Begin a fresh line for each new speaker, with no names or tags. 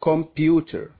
computer.